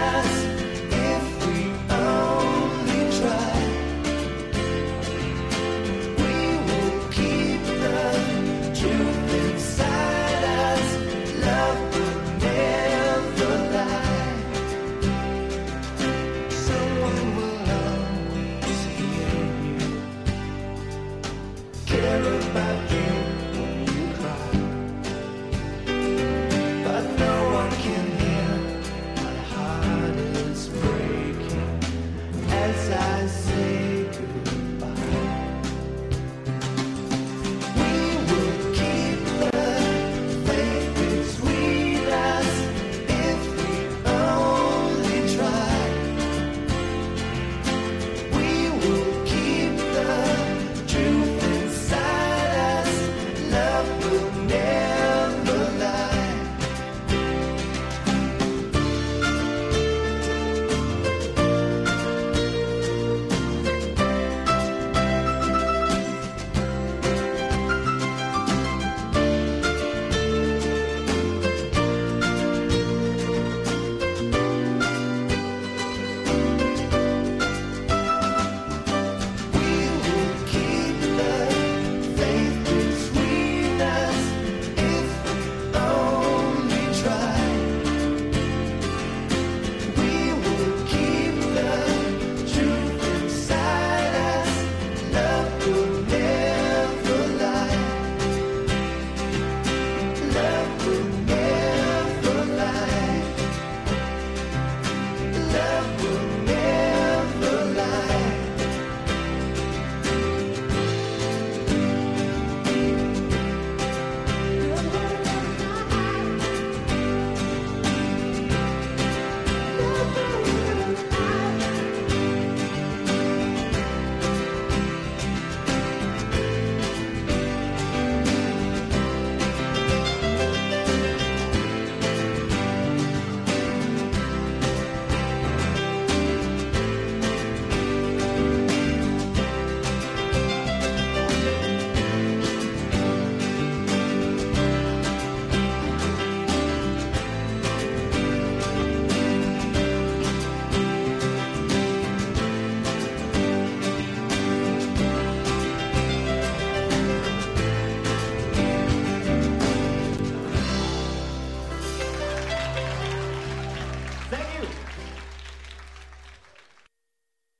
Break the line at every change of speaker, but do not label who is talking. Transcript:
Yes.